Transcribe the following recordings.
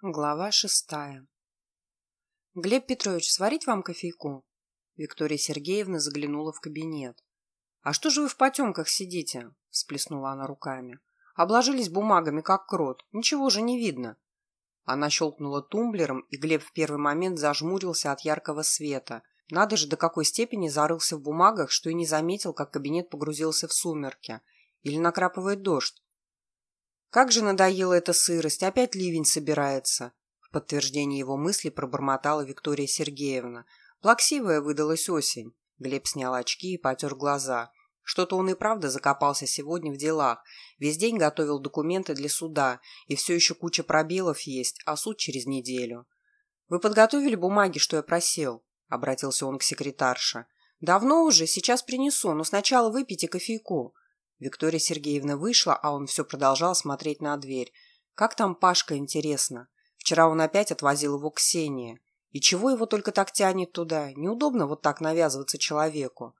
Глава шестая. «Глеб Петрович, сварить вам кофейку?» Виктория Сергеевна заглянула в кабинет. «А что же вы в потемках сидите?» – всплеснула она руками. «Обложились бумагами, как крот. Ничего же не видно». Она щелкнула тумблером, и Глеб в первый момент зажмурился от яркого света. Надо же, до какой степени зарылся в бумагах, что и не заметил, как кабинет погрузился в сумерки. Или накрапывает дождь. Как же надоела эта сырость, опять ливень собирается. В подтверждение его мысли пробормотала Виктория Сергеевна. Плаксивая выдалась осень. Глеб снял очки и потер глаза. Что-то он и правда закопался сегодня в делах. Весь день готовил документы для суда, и все еще куча пробелов есть, а суд через неделю. «Вы подготовили бумаги, что я просил?» – обратился он к секретарше. «Давно уже, сейчас принесу, но сначала выпейте кофейку». Виктория Сергеевна вышла, а он все продолжал смотреть на дверь. Как там Пашка, интересно? Вчера он опять отвозил его к Ксении. И чего его только так тянет туда? Неудобно вот так навязываться человеку.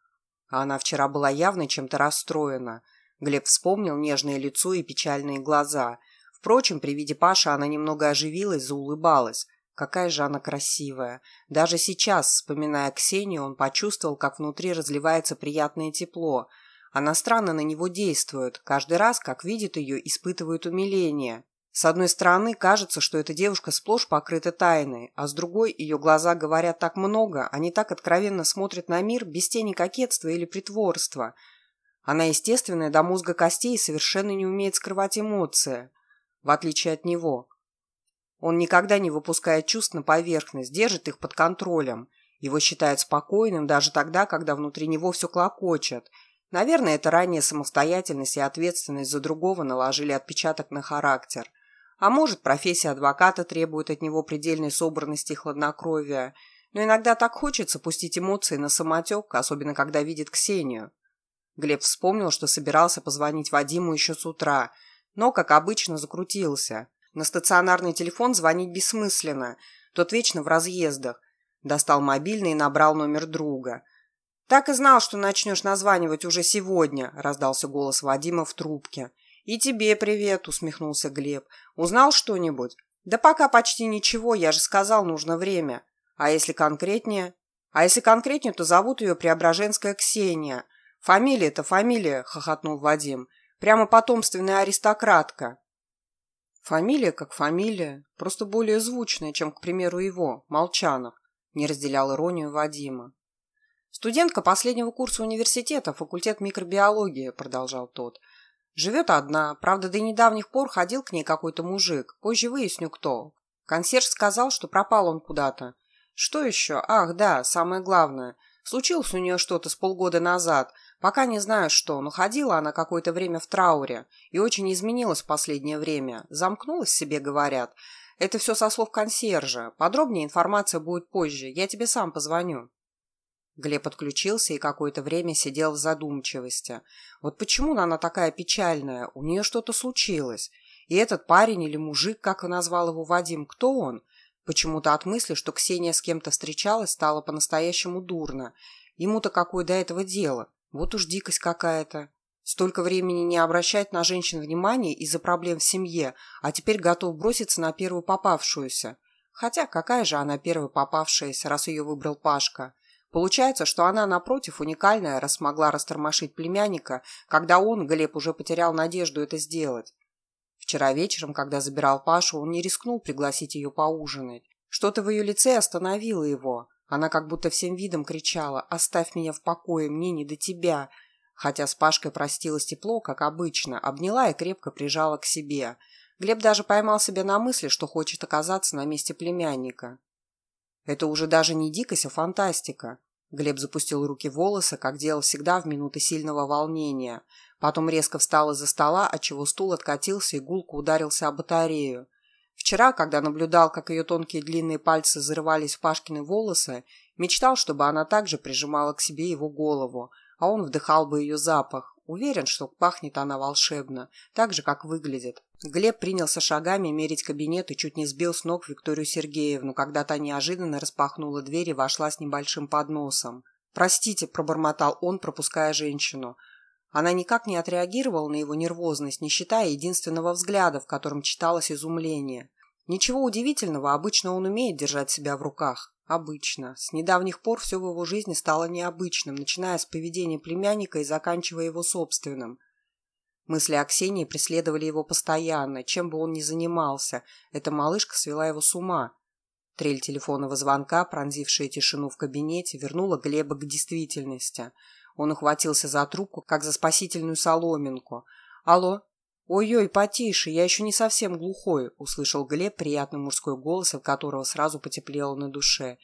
А она вчера была явно чем-то расстроена. Глеб вспомнил нежное лицо и печальные глаза. Впрочем, при виде Паши она немного оживилась, заулыбалась. Какая же она красивая. Даже сейчас, вспоминая Ксению, он почувствовал, как внутри разливается приятное тепло – она странно на него действует. Каждый раз, как видит ее, испытывает умиление. С одной стороны, кажется, что эта девушка сплошь покрыта тайной, а с другой, ее глаза говорят так много, они так откровенно смотрят на мир без тени кокетства или притворства. Она естественная до мозга костей и совершенно не умеет скрывать эмоции, в отличие от него. Он никогда не выпускает чувств на поверхность, держит их под контролем. Его считают спокойным даже тогда, когда внутри него все клокочет – Наверное, это ранняя самостоятельность и ответственность за другого наложили отпечаток на характер. А может, профессия адвоката требует от него предельной собранности и хладнокровия. Но иногда так хочется пустить эмоции на самотек, особенно когда видит Ксению. Глеб вспомнил, что собирался позвонить Вадиму еще с утра, но, как обычно, закрутился. На стационарный телефон звонить бессмысленно, тот вечно в разъездах. Достал мобильный и набрал номер друга – «Так и знал, что начнешь названивать уже сегодня», – раздался голос Вадима в трубке. «И тебе привет», – усмехнулся Глеб. «Узнал что-нибудь?» «Да пока почти ничего, я же сказал, нужно время. А если конкретнее?» «А если конкретнее, то зовут ее Преображенская Ксения. Фамилия-то фамилия», – хохотнул Вадим. «Прямо потомственная аристократка». Фамилия как фамилия, просто более звучная, чем, к примеру, его, Молчанов, не разделял иронию Вадима. «Студентка последнего курса университета, факультет микробиологии», – продолжал тот. «Живет одна. Правда, до недавних пор ходил к ней какой-то мужик. Позже выясню, кто. Консьерж сказал, что пропал он куда-то. Что еще? Ах, да, самое главное. Случилось у нее что-то с полгода назад. Пока не знаю что, но ходила она какое-то время в трауре и очень изменилась в последнее время. Замкнулась себе, говорят. Это все со слов консьержа. Подробнее информация будет позже. Я тебе сам позвоню». Глеб отключился и какое-то время сидел в задумчивости. Вот почему она такая печальная? У нее что-то случилось. И этот парень или мужик, как назвал его Вадим, кто он? Почему-то от мысли, что Ксения с кем-то встречалась, стало по-настоящему дурно. Ему-то какое до этого дело? Вот уж дикость какая-то. Столько времени не обращать на женщин внимания из-за проблем в семье, а теперь готов броситься на первую попавшуюся. Хотя какая же она первая попавшаяся, раз ее выбрал Пашка? Получается, что она, напротив, уникальная, раз смогла растормошить племянника, когда он, Глеб, уже потерял надежду это сделать. Вчера вечером, когда забирал Пашу, он не рискнул пригласить ее поужинать. Что-то в ее лице остановило его. Она как будто всем видом кричала «Оставь меня в покое, мне не до тебя!» Хотя с Пашкой простилась тепло, как обычно, обняла и крепко прижала к себе. Глеб даже поймал себя на мысли, что хочет оказаться на месте племянника. Это уже даже не дикость, а фантастика. Глеб запустил руки в волосы, как делал всегда в минуты сильного волнения. Потом резко встал из-за стола, отчего стул откатился и гулко ударился о батарею. Вчера, когда наблюдал, как ее тонкие длинные пальцы зарывались в Пашкины волосы, мечтал, чтобы она также прижимала к себе его голову, а он вдыхал бы ее запах. Уверен, что пахнет она волшебно, так же, как выглядит. Глеб принялся шагами мерить кабинет и чуть не сбил с ног Викторию Сергеевну, когда та неожиданно распахнула дверь и вошла с небольшим подносом. «Простите», – пробормотал он, пропуская женщину. Она никак не отреагировала на его нервозность, не считая единственного взгляда, в котором читалось изумление. Ничего удивительного, обычно он умеет держать себя в руках. Обычно. С недавних пор все в его жизни стало необычным, начиная с поведения племянника и заканчивая его собственным. Мысли о Ксении преследовали его постоянно, чем бы он ни занимался. Эта малышка свела его с ума. Трель телефонного звонка, пронзившая тишину в кабинете, вернула Глеба к действительности. Он ухватился за трубку, как за спасительную соломинку. «Алло?» «Ой-ой, потише, я еще не совсем глухой», — услышал Глеб приятный мужской голос, от которого сразу потеплело на душе.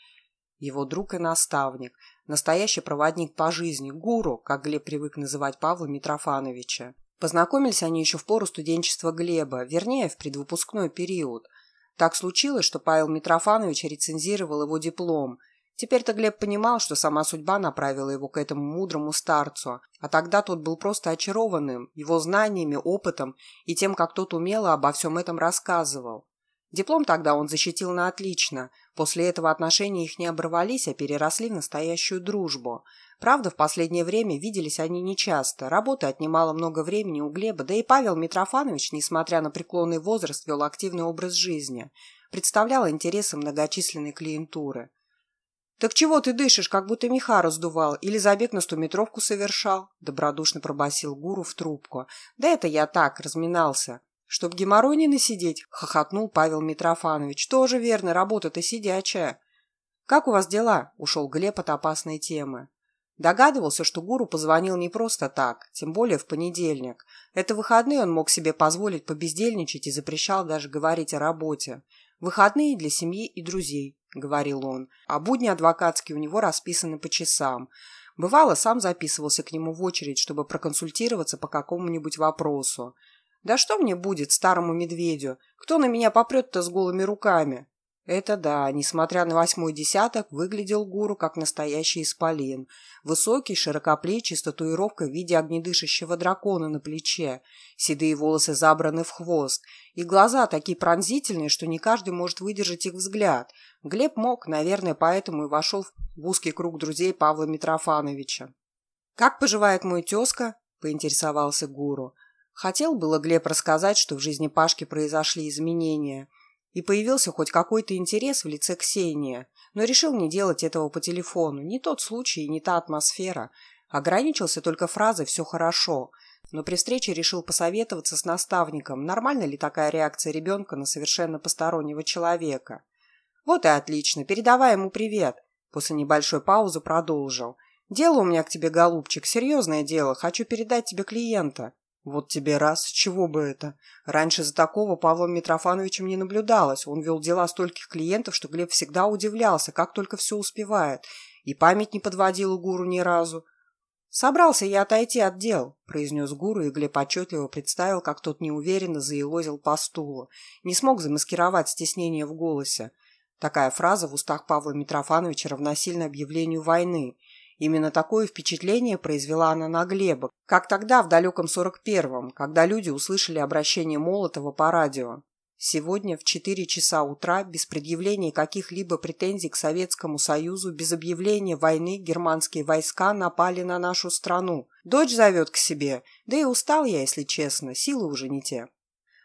Его друг и наставник, настоящий проводник по жизни, гуру, как Глеб привык называть Павла Митрофановича. Познакомились они еще в пору студенчества Глеба, вернее, в предвыпускной период. Так случилось, что Павел Митрофанович рецензировал его диплом — Теперь-то Глеб понимал, что сама судьба направила его к этому мудрому старцу, а тогда тот был просто очарованным, его знаниями, опытом и тем, как тот умело обо всем этом рассказывал. Диплом тогда он защитил на отлично. После этого отношения их не оборвались, а переросли в настоящую дружбу. Правда, в последнее время виделись они нечасто. Работа отнимала много времени у Глеба, да и Павел Митрофанович, несмотря на преклонный возраст, вел активный образ жизни. Представлял интересы многочисленной клиентуры. «Так чего ты дышишь, как будто меха раздувал или забег на стометровку совершал?» Добродушно пробасил гуру в трубку. «Да это я так, разминался. Чтоб геморрой не насидеть», — хохотнул Павел Митрофанович. «Тоже верно, работа-то сидячая». «Как у вас дела?» — ушел Глеб от опасной темы. Догадывался, что гуру позвонил не просто так, тем более в понедельник. Это выходные он мог себе позволить побездельничать и запрещал даже говорить о работе. Выходные для семьи и друзей. — говорил он, а будни адвокатские у него расписаны по часам. Бывало, сам записывался к нему в очередь, чтобы проконсультироваться по какому-нибудь вопросу. «Да что мне будет, старому медведю? Кто на меня попрет-то с голыми руками?» Это да, несмотря на восьмой десяток, выглядел гуру как настоящий исполин. Высокий, широкоплечий, с татуировкой в виде огнедышащего дракона на плече. Седые волосы забраны в хвост. И глаза такие пронзительные, что не каждый может выдержать их взгляд. Глеб мог, наверное, поэтому и вошел в узкий круг друзей Павла Митрофановича. «Как поживает мой тезка?» – поинтересовался гуру. Хотел было Глеб рассказать, что в жизни Пашки произошли изменения – и появился хоть какой-то интерес в лице Ксении, но решил не делать этого по телефону. Не тот случай не та атмосфера. Ограничился только фразой «все хорошо», но при встрече решил посоветоваться с наставником, нормальна ли такая реакция ребенка на совершенно постороннего человека. «Вот и отлично, передавай ему привет», после небольшой паузы продолжил. «Дело у меня к тебе, голубчик, серьезное дело, хочу передать тебе клиента». Вот тебе раз, чего бы это? Раньше за такого Павлом Митрофановичем не наблюдалось. Он вел дела стольких клиентов, что Глеб всегда удивлялся, как только все успевает. И память не подводила гуру ни разу. «Собрался я отойти от дел», — произнес гуру, и Глеб отчетливо представил, как тот неуверенно заелозил по стулу. Не смог замаскировать стеснение в голосе. Такая фраза в устах Павла Митрофановича равносильна объявлению войны. Именно такое впечатление произвела она на Глеба, как тогда в далеком 41-м, когда люди услышали обращение Молотова по радио. Сегодня в 4 часа утра, без предъявления каких-либо претензий к Советскому Союзу, без объявления войны, германские войска напали на нашу страну. Дочь зовет к себе. Да и устал я, если честно, силы уже не те.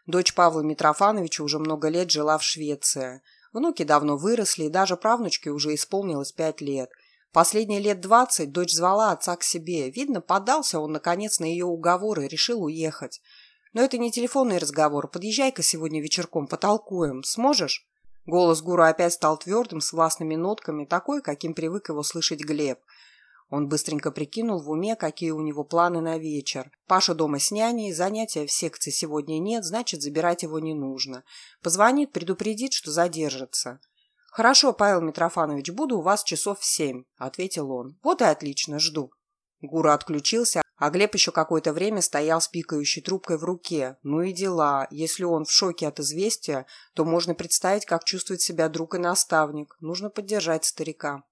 Дочь Павла Митрофановича уже много лет жила в Швеции. Внуки давно выросли, и даже правнучке уже исполнилось пять лет. Последние лет двадцать дочь звала отца к себе. Видно, поддался он, наконец, на ее уговоры и решил уехать. Но это не телефонный разговор. Подъезжай-ка сегодня вечерком, потолкуем. Сможешь? Голос гуру опять стал твердым, с властными нотками, такой, каким привык его слышать Глеб. Он быстренько прикинул в уме, какие у него планы на вечер. Паша дома с няней, занятия в секции сегодня нет, значит, забирать его не нужно. Позвонит, предупредит, что задержится. «Хорошо, Павел Митрофанович, буду у вас часов в семь», — ответил он. «Вот и отлично, жду». Гура отключился, а Глеб еще какое-то время стоял с пикающей трубкой в руке. Ну и дела. Если он в шоке от известия, то можно представить, как чувствует себя друг и наставник. Нужно поддержать старика.